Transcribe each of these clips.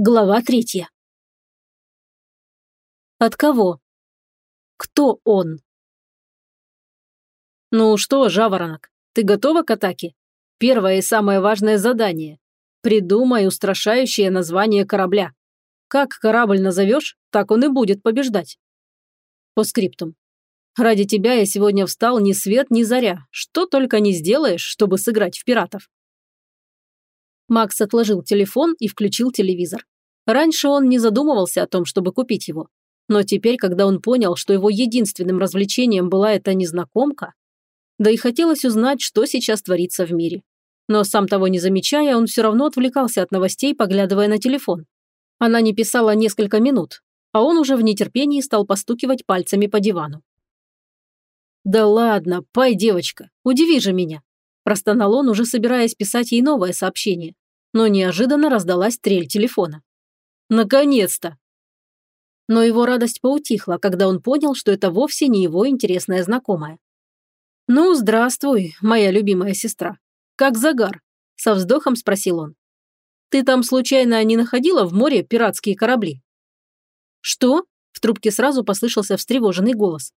Глава третья. От кого? Кто он? Ну что, Жаворонок, ты готова к атаке? Первое и самое важное задание. Придумай устрашающее название корабля. Как корабль назовешь, так он и будет побеждать. По скриптум. Ради тебя я сегодня встал ни свет, ни заря. Что только не сделаешь, чтобы сыграть в пиратов. Макс отложил телефон и включил телевизор. Раньше он не задумывался о том, чтобы купить его. Но теперь, когда он понял, что его единственным развлечением была эта незнакомка, да и хотелось узнать, что сейчас творится в мире. Но сам того не замечая, он все равно отвлекался от новостей, поглядывая на телефон. Она не писала несколько минут, а он уже в нетерпении стал постукивать пальцами по дивану. «Да ладно, пай, девочка, удиви же меня!» Простонал он, уже собираясь писать ей новое сообщение. Но неожиданно раздалась трель телефона. «Наконец-то!» Но его радость поутихла, когда он понял, что это вовсе не его интересная знакомая. «Ну, здравствуй, моя любимая сестра. Как загар?» – со вздохом спросил он. «Ты там случайно не находила в море пиратские корабли?» «Что?» – в трубке сразу послышался встревоженный голос.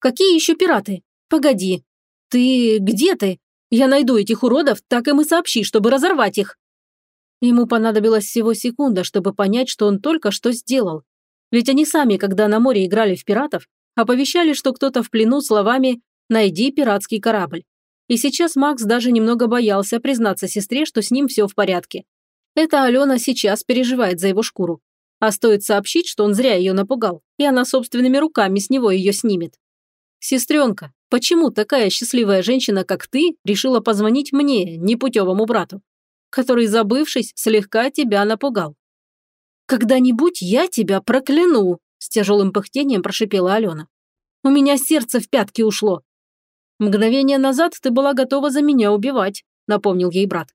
«Какие еще пираты? Погоди. Ты где ты? Я найду этих уродов, так им и сообщи, чтобы разорвать их». Ему понадобилась всего секунда, чтобы понять, что он только что сделал. Ведь они сами, когда на море играли в пиратов, оповещали, что кто-то в плену словами «найди пиратский корабль». И сейчас Макс даже немного боялся признаться сестре, что с ним все в порядке. Это Алена сейчас переживает за его шкуру. А стоит сообщить, что он зря ее напугал, и она собственными руками с него ее снимет. «Сестренка, почему такая счастливая женщина, как ты, решила позвонить мне, непутевому брату, который, забывшись, слегка тебя напугал?» «Когда-нибудь я тебя прокляну!» – с тяжелым пыхтением прошипела Алена. «У меня сердце в пятки ушло!» «Мгновение назад ты была готова за меня убивать», – напомнил ей брат.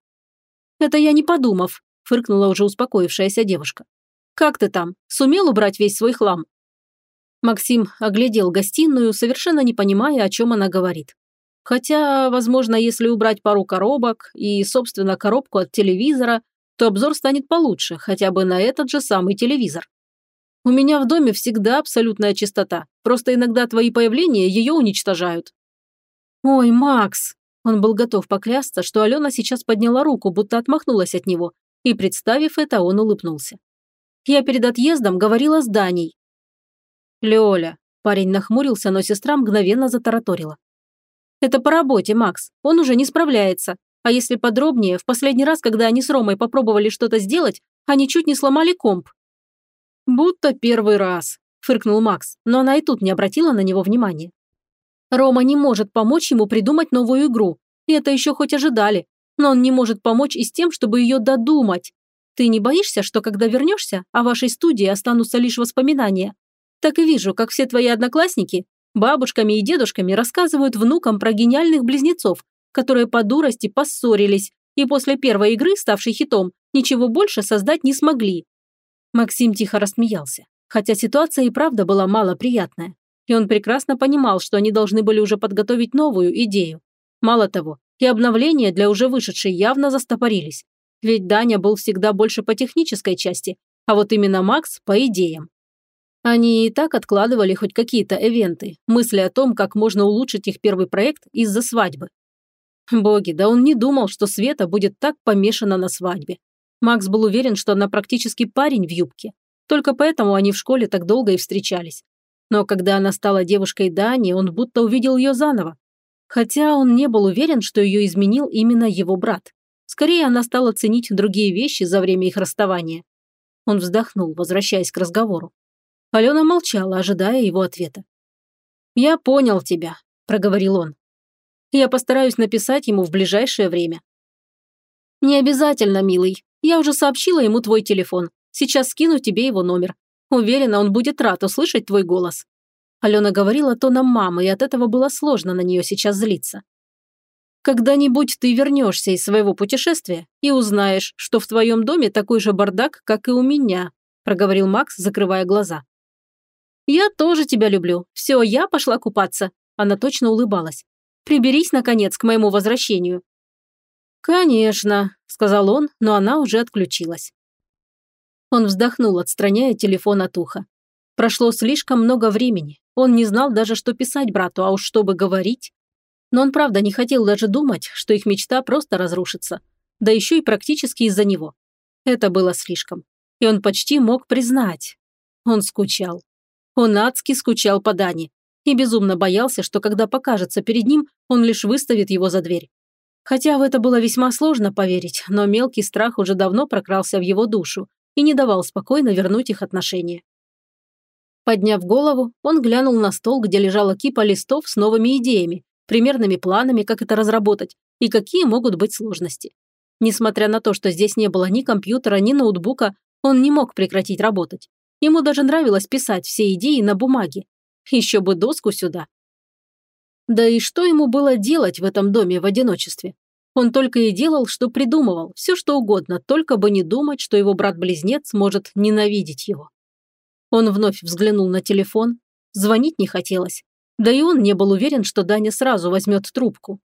«Это я не подумав», – фыркнула уже успокоившаяся девушка. «Как ты там? Сумел убрать весь свой хлам?» Максим оглядел гостиную, совершенно не понимая, о чем она говорит. Хотя, возможно, если убрать пару коробок и, собственно, коробку от телевизора, то обзор станет получше, хотя бы на этот же самый телевизор. У меня в доме всегда абсолютная чистота, просто иногда твои появления ее уничтожают. Ой, Макс! Он был готов поклясться, что Алена сейчас подняла руку, будто отмахнулась от него, и, представив это, он улыбнулся. Я перед отъездом говорила с Даней, «Лёля». Парень нахмурился, но сестра мгновенно затараторила. «Это по работе, Макс. Он уже не справляется. А если подробнее, в последний раз, когда они с Ромой попробовали что-то сделать, они чуть не сломали комп». «Будто первый раз», – фыркнул Макс, но она и тут не обратила на него внимания. Рома не может помочь ему придумать новую игру. И это еще хоть ожидали. Но он не может помочь и с тем, чтобы ее додумать. Ты не боишься, что когда вернешься, о вашей студии останутся лишь воспоминания, так и вижу, как все твои одноклассники бабушками и дедушками рассказывают внукам про гениальных близнецов, которые по дурости поссорились и после первой игры, ставшей хитом, ничего больше создать не смогли. Максим тихо рассмеялся, хотя ситуация и правда была малоприятная. И он прекрасно понимал, что они должны были уже подготовить новую идею. Мало того, и обновления для уже вышедшей явно застопорились. Ведь Даня был всегда больше по технической части, а вот именно Макс – по идеям. Они и так откладывали хоть какие-то эвенты, мысли о том, как можно улучшить их первый проект из-за свадьбы. Боги, да он не думал, что Света будет так помешана на свадьбе. Макс был уверен, что она практически парень в юбке. Только поэтому они в школе так долго и встречались. Но когда она стала девушкой Дани, он будто увидел ее заново. Хотя он не был уверен, что ее изменил именно его брат. Скорее, она стала ценить другие вещи за время их расставания. Он вздохнул, возвращаясь к разговору. Алена молчала, ожидая его ответа. «Я понял тебя», – проговорил он. «Я постараюсь написать ему в ближайшее время». «Не обязательно, милый. Я уже сообщила ему твой телефон. Сейчас скину тебе его номер. Уверена, он будет рад услышать твой голос». Алена говорила тоном мамы, и от этого было сложно на нее сейчас злиться. «Когда-нибудь ты вернешься из своего путешествия и узнаешь, что в твоем доме такой же бардак, как и у меня», проговорил Макс, закрывая глаза. «Я тоже тебя люблю. Все, я пошла купаться». Она точно улыбалась. «Приберись, наконец, к моему возвращению». «Конечно», – сказал он, но она уже отключилась. Он вздохнул, отстраняя телефон от уха. Прошло слишком много времени. Он не знал даже, что писать брату, а уж чтобы говорить. Но он правда не хотел даже думать, что их мечта просто разрушится. Да еще и практически из-за него. Это было слишком. И он почти мог признать. Он скучал. Он адски скучал по Дане. И безумно боялся, что когда покажется перед ним, он лишь выставит его за дверь. Хотя в это было весьма сложно поверить, но мелкий страх уже давно прокрался в его душу и не давал спокойно вернуть их отношения. Подняв голову, он глянул на стол, где лежала кипа листов с новыми идеями, примерными планами, как это разработать и какие могут быть сложности. Несмотря на то, что здесь не было ни компьютера, ни ноутбука, он не мог прекратить работать. Ему даже нравилось писать все идеи на бумаге. Еще бы доску сюда. Да и что ему было делать в этом доме в одиночестве? Он только и делал, что придумывал, все что угодно, только бы не думать, что его брат-близнец может ненавидеть его. Он вновь взглянул на телефон. Звонить не хотелось. Да и он не был уверен, что Даня сразу возьмет трубку.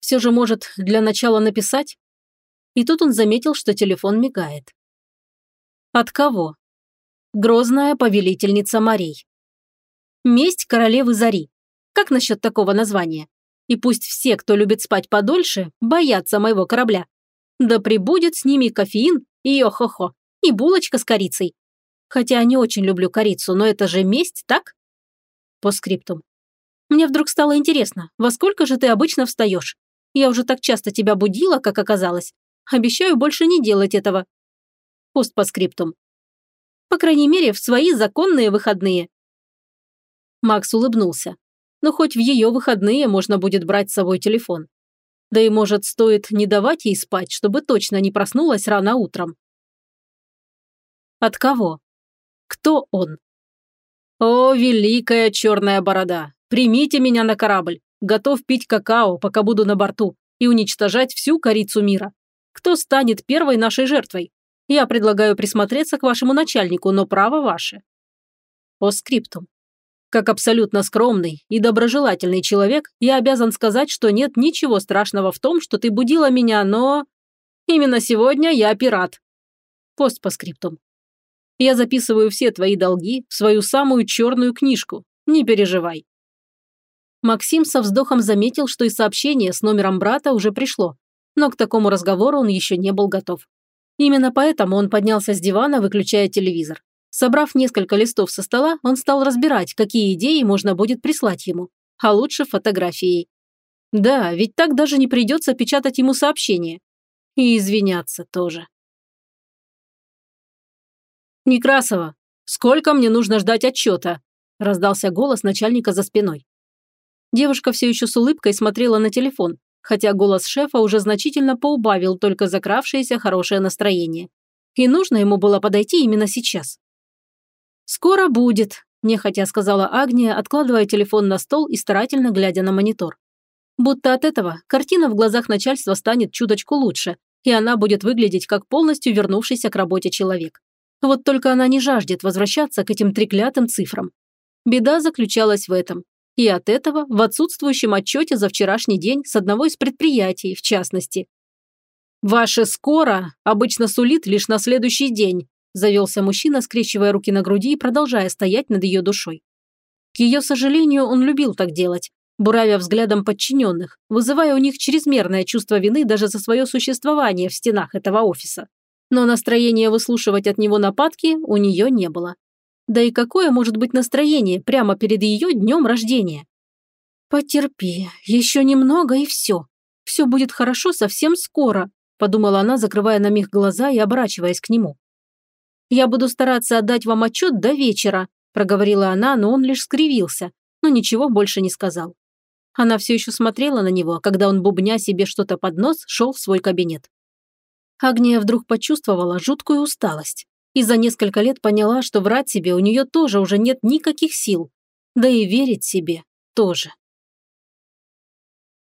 Все же, может, для начала написать? И тут он заметил, что телефон мигает. От кого? Грозная повелительница морей. Месть королевы Зари. Как насчет такого названия? И пусть все, кто любит спать подольше, боятся моего корабля. Да прибудет с ними кофеин и хо-хо, и булочка с корицей. Хотя не очень люблю корицу, но это же месть, так? По скриптум. Мне вдруг стало интересно, во сколько же ты обычно встаешь? Я уже так часто тебя будила, как оказалось. Обещаю больше не делать этого. Пост по скриптум. По крайней мере, в свои законные выходные. Макс улыбнулся. Но хоть в ее выходные можно будет брать с собой телефон. Да и, может, стоит не давать ей спать, чтобы точно не проснулась рано утром. От кого? Кто он? О, великая черная борода! Примите меня на корабль. Готов пить какао, пока буду на борту, и уничтожать всю корицу мира. Кто станет первой нашей жертвой? Я предлагаю присмотреться к вашему начальнику, но право ваше. По скриптум. Как абсолютно скромный и доброжелательный человек, я обязан сказать, что нет ничего страшного в том, что ты будила меня, но... Именно сегодня я пират. Пост по скриптум. Я записываю все твои долги в свою самую черную книжку. Не переживай. Максим со вздохом заметил, что и сообщение с номером брата уже пришло, но к такому разговору он еще не был готов. Именно поэтому он поднялся с дивана, выключая телевизор. Собрав несколько листов со стола, он стал разбирать, какие идеи можно будет прислать ему, а лучше фотографией. Да, ведь так даже не придется печатать ему сообщение. И извиняться тоже. «Некрасова, сколько мне нужно ждать отчета?» – раздался голос начальника за спиной. Девушка все еще с улыбкой смотрела на телефон, хотя голос шефа уже значительно поубавил только закравшееся хорошее настроение. И нужно ему было подойти именно сейчас. «Скоро будет», – нехотя сказала Агния, откладывая телефон на стол и старательно глядя на монитор. Будто от этого картина в глазах начальства станет чуточку лучше, и она будет выглядеть как полностью вернувшийся к работе человек. Вот только она не жаждет возвращаться к этим треклятым цифрам. Беда заключалась в этом. И от этого в отсутствующем отчете за вчерашний день с одного из предприятий, в частности. «Ваше «скоро» обычно сулит лишь на следующий день», завелся мужчина, скрещивая руки на груди и продолжая стоять над ее душой. К ее сожалению, он любил так делать, буравя взглядом подчиненных, вызывая у них чрезмерное чувство вины даже за свое существование в стенах этого офиса. Но настроения выслушивать от него нападки у нее не было. Да и какое может быть настроение прямо перед ее днем рождения? «Потерпи, еще немного и все. Все будет хорошо совсем скоро», подумала она, закрывая на миг глаза и оборачиваясь к нему. «Я буду стараться отдать вам отчет до вечера», проговорила она, но он лишь скривился, но ничего больше не сказал. Она все еще смотрела на него, когда он, бубня себе что-то под нос, шел в свой кабинет. Агния вдруг почувствовала жуткую усталость и за несколько лет поняла, что врать себе у нее тоже уже нет никаких сил. Да и верить себе тоже.